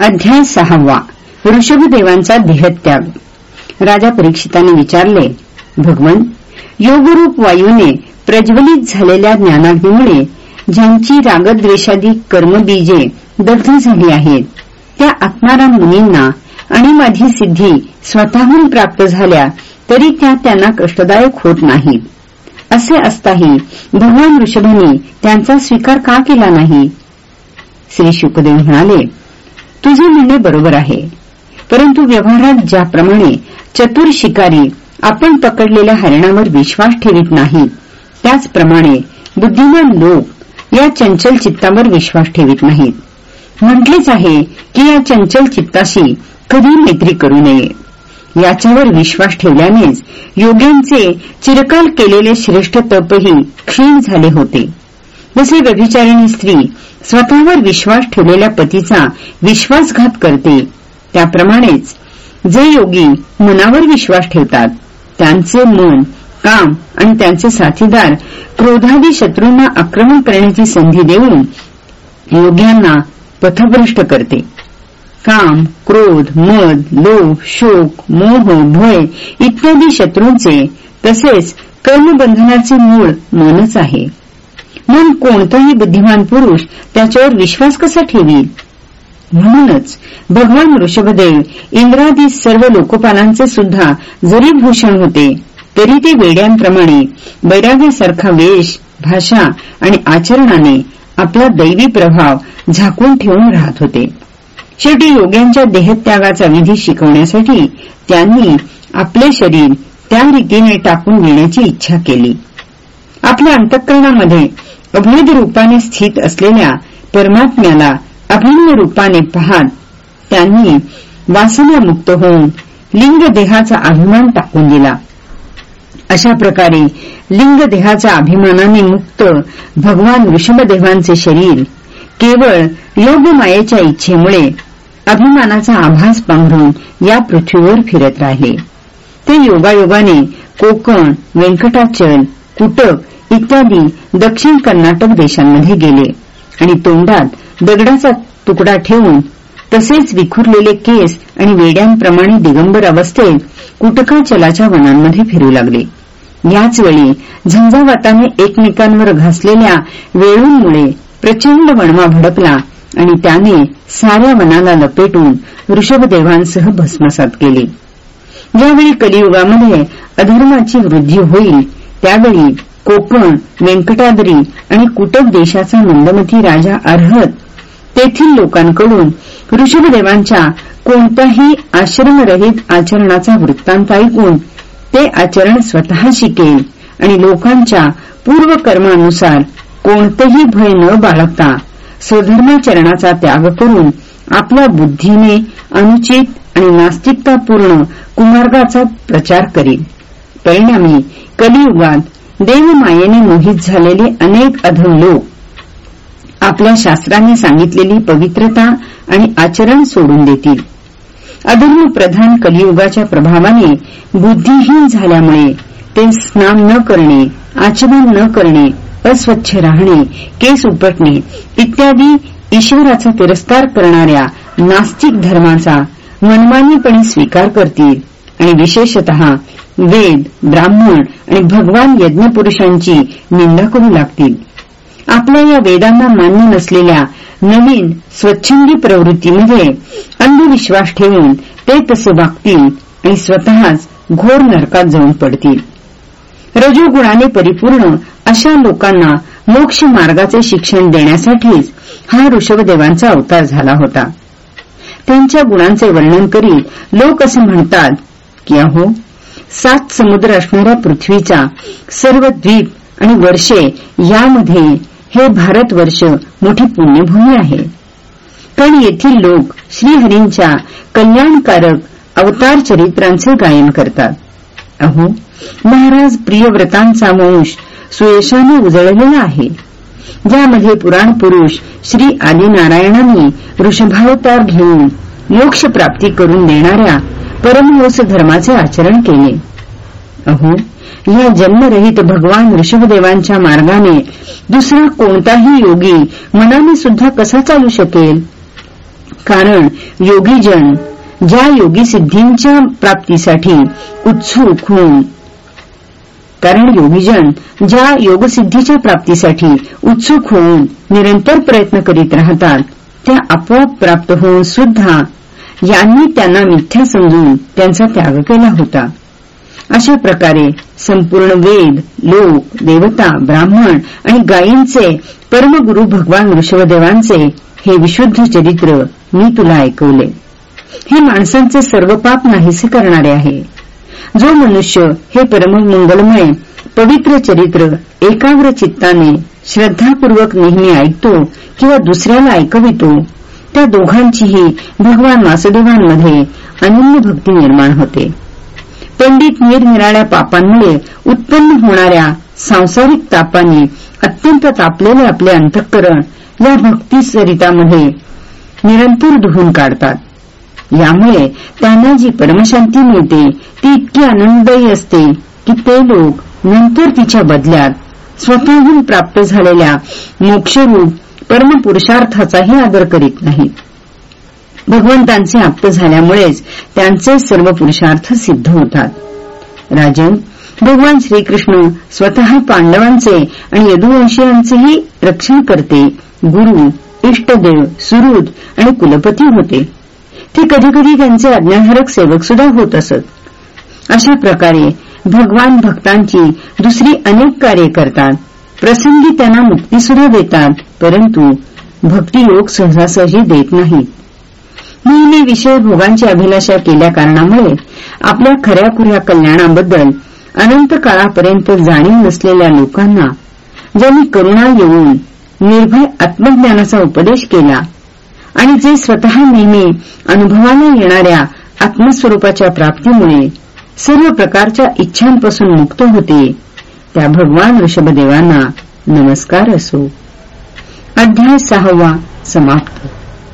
अध्याय सहावा. ऋषभदेवांचा देहत्याग. राजा परीक्षिताने विचारले भगवन योगरूप वायूने प्रज्वलित झालेल्या ज्ञानाग्नीमुळे ज्यांची रागद्वेषादी कर्मबीजे दग्ध झाली आहेत त्या आत्माराम मुनींना आणि माझी सिद्धी स्वतःहून प्राप्त झाल्या तरी त्या त्यांना कष्टदायक होत नाहीत. असे असताही भगवान ऋषभाने त्यांचा स्वीकार का केला नाही? श्री शुकदेव म्हणाले तुझे म्हणणे बरोबर आहे. परंतु व्यवहारात ज्याप्रमाणे चतुर शिकारी आपण पकडलेल्या हरणावर विश्वास ठेवित नाही त्याचप्रमाणे बुद्धिमान लोक या चंचल चित्तावर विश्वास ठेवित नाहीत. म्हटलेच आहे की या चंचल चित्ताशी कधी मैत्री करू नये. याच्यावर विश्वास ठेवल्यानेच योग्यांचे चिरकाल केलेले श्रेष्ठ तपही क्षीण झाले होते. जसे व्यभिचारिणी स्त्री स्वतःवर विश्वास ठेवलेल्या पतीचा विश्वासघात करते. त्याप्रमाणेच जे योगी मनावर विश्वास ठेवतात त्यांचे मन काम आणि त्यांचे साथीदार क्रोधादी शत्रूंना आक्रमण करण्याची संधी देऊन योग्यांना पथभ्रष्ट करते. काम क्रोध मद लोभ शोक मोह भय इत्यादी शत्रूंचे तसेच कर्मबंधनाचे मूळ मनच आहे. मग कोणताही बुद्धिमान पुरुष त्याच्यावर विश्वास कसा ठेवी म्हणूनच भगवान ऋषभदेव इंद्रादी सर्व लोकपालांचे सुद्धा जरी भूषण होते तरी ते वेड्यांप्रमाणे वैराग्यासारखा वेश भाषा आणि आचरणाने आपला दैवी प्रभाव झाकून ठेवून राहत होते. शेवटी योग्यांच्या देहत्यागाचा विधी शिकवण्यासाठी त्यांनी आपले शरीर त्या रीतीने टाकून घेण्याची इच्छा केली. आपल्या अंतःकरणामध्ये अभेद रूपाने स्थित असलेल्या परमात्म्याला अभिन्न रूपाने पाहत त्यांनी वासनामुक्त होऊन लिंग देहाचा अभिमान टाकून दिला. अशा प्रकारे लिंग देहाच्या अभिमानाने मुक्त भगवान ऋषभदेवांचे शरीर केवळ योगमायेच्या इच्छेमुळे अभिमानाचा आभास पांघरून या पृथ्वीवर फिरत राहिले. ते योगायोगाने कोकण व्यंकटाचल कुटक इत्यादी दक्षिण कर्नाटक देशांमध्ये गेले. आणि तोंडात दगडाचा तुकडा ठेवून तसेच विखुरलेले केस आणि वेड्यांप्रमाणे दिगंबर अवस्थेत कुटकाचलाच्या वनांमध्ये फिरू लागले. याचवेळी झंझावाताने एकमेकांवर घासलेल्या वेळूंमुळे प्रचंड वणवा भडकला आणि त्याने साऱ्या वनाला लपेटून ऋषभदेवांसह भस्मसात केले. ज्यावेळी कलियुगामध्ये अधर्माची वृद्धी होईल त्यावेळी कोकण वेंकटाद्री आणि कुटक देशाचा मंदमती राजा अर्हत. तेथील लोकांकडून ऋषभदेवांच्या कोणत्याही आश्रमरहित आचरणाचा वृत्तांत ऐकून ते आचरण स्वतः शिकेल आणि लोकांच्या पूर्वकर्मानुसार कोणतेही भय न बाळगता स्वधर्माचरणाचा त्याग करून आपल्या बुद्धीने अनुचित आणि नास्तिकतापूर्ण कुमार्गाचा प्रचार करील परिणामी कलियुगात देवमायेने मोहित झालेले अनेक अधम लोक आपल्या शास्त्राने सांगितलेली पवित्रता आणि आचरण सोडून देतील. अधर्मप्रधान कलियुगाच्या प्रभावाने बुद्धिहीन झाल्यामुळे ते स्नान न करणे आचमन न करणे अस्वच्छ राहणे केस उपटणे इत्यादी ईश्वराचा तिरस्कार करणाऱ्या नास्तिक धर्माचा मनमानीपणे स्वीकार करतील आणि विशेषत वेद ब्राह्मण आणि भगवान यज्ञपुरुषांची निंदा करू लागतील. आपल्या या वेदांना मान्य नसलेल्या नवीन स्वच्छंदी प्रवृत्तीमध्ये अंधविश्वास ठेवून ते तसे वागतील आणि स्वतःच घोर नरकात जाऊन पडतील. रजोगुणाने परिपूर्ण अशा लोकांना मोक्ष मार्गाचे शिक्षण देण्यासाठीच हा ऋषभदेवांचा अवतार झाला होता. त्यांच्या गुणांचे वर्णन करीत लोक असे म्हणतात की अहो सात समुद्र असणाऱ्या पृथ्वीचा सर्व द्वीप आणि वर्षे यामध्ये हे भारतवर्ष मोठी पुण्यभूमी आहे. कारण येथील लोक श्रीहरींच्या कल्याणकारक अवतार चरित्रांचे गायन करतात. अहो महाराज प्रियव्रतांचा वंश सुयशाने उजळलेला आहे. ज्यामध्ये पुराण पुरुष श्री आदिनारायणांनी वृषभावतार घेऊन मोक्ष प्राप्ती करून देणाऱ्या परमहंस धर्माचे आचरण केले. अहो या जन्मरहित भगवान ऋषभदेवांच्या मार्गाने दुसरा कोणताही योगी मनाने सुद्धा कसा चालू शकेल? कारण योगीजन ज्या योगी सिद्धींच्या प्राप्तीसाठी उत्सुक होऊन कारण योगीजन ज्या योगसिद्धीच्या प्राप्तीसाठी उत्सुक होऊन निरंतर प्रयत्न करीत राहतात त्या आपोआप प्राप्त होऊन सुद्धा यांनी त्यांना मिथ्या समजून त्यांचा त्याग केला होता. अशा प्रकारे संपूर्ण वेद लोक देवता ब्राह्मण आणि गायींचे परमगुरु भगवान ऋषभदेवांचे हे विशुद्ध चरित्र मी तुला ऐकवले. हे माणसांचे सर्व पाप नाहीसे करणारे आहे. जो मनुष्य हे परममंगलमय पवित्र चरित्र एकाग्र चित्ताने श्रद्धापूर्वक नेहमी ऐकतो किंवा दुसऱ्याला ऐकवितो त्या दोघांचीही भगवान वासुदेवांमध्ये अनन्य भक्ती निर्माण होते. पंडित निरनिराळ्या पापांमुळे उत्पन्न होणाऱ्या सांसारिक तापाने अत्यंत तापलेले आपले अंतःकरण या भक्तीसरितामध्ये निरंतर धुवून काढतात. यामुळे त्यांना जी परमशांती मिळते ती इतकी आनंददायी असते की ते लोक नंतर तिच्या बदल्यात स्वतःहून प्राप्त झालेल्या मोक्षरूप परमपुरुषार्थाचाही आदर करीत नाहीत भगवंतांचे आप्त झाल्यामुळेच त्यांचे सर्व पुरुषार्थ सिद्ध होतात. राजन भगवान श्रीकृष्ण स्वतः पांडवांचे आणि यदुवंशीयांचेही रक्षण करते गुरु इष्टदेव सुहृद आणि कुलपती होते. ते कधीकधी त्यांचे आज्ञाधारक सेवक सुद्धा होत असत. अशा प्रकारे भगवान भक्तांची दुसरी अनेक कार्ये करतात. प्रसंगी त्यांना मुक्तीसुद्धा देतात परंतु भक्तियोग सहजासहजी देत नाहीत. नेहमी विषय भोगांची अभिलाषा केल्या कारणामुळे आपल्या खऱ्याखुऱ्या कल्याणाबद्दल अनंत काळापर्यंत जाणीव नसलेल्या लोकांना ज्यांनी करुणा येऊन निर्भय आत्मज्ञानाचा उपदेश केला आणि जे स्वतः नेहमी अनुभवाला येणाऱ्या आत्मस्वरूपाच्या प्राप्तीमुळे सर्व प्रकारच्या इच्छांपासून मुक्त होते त्या भगवान ऋषभदेवांना नमस्कार असो. अध्याय सहावा समाप्त.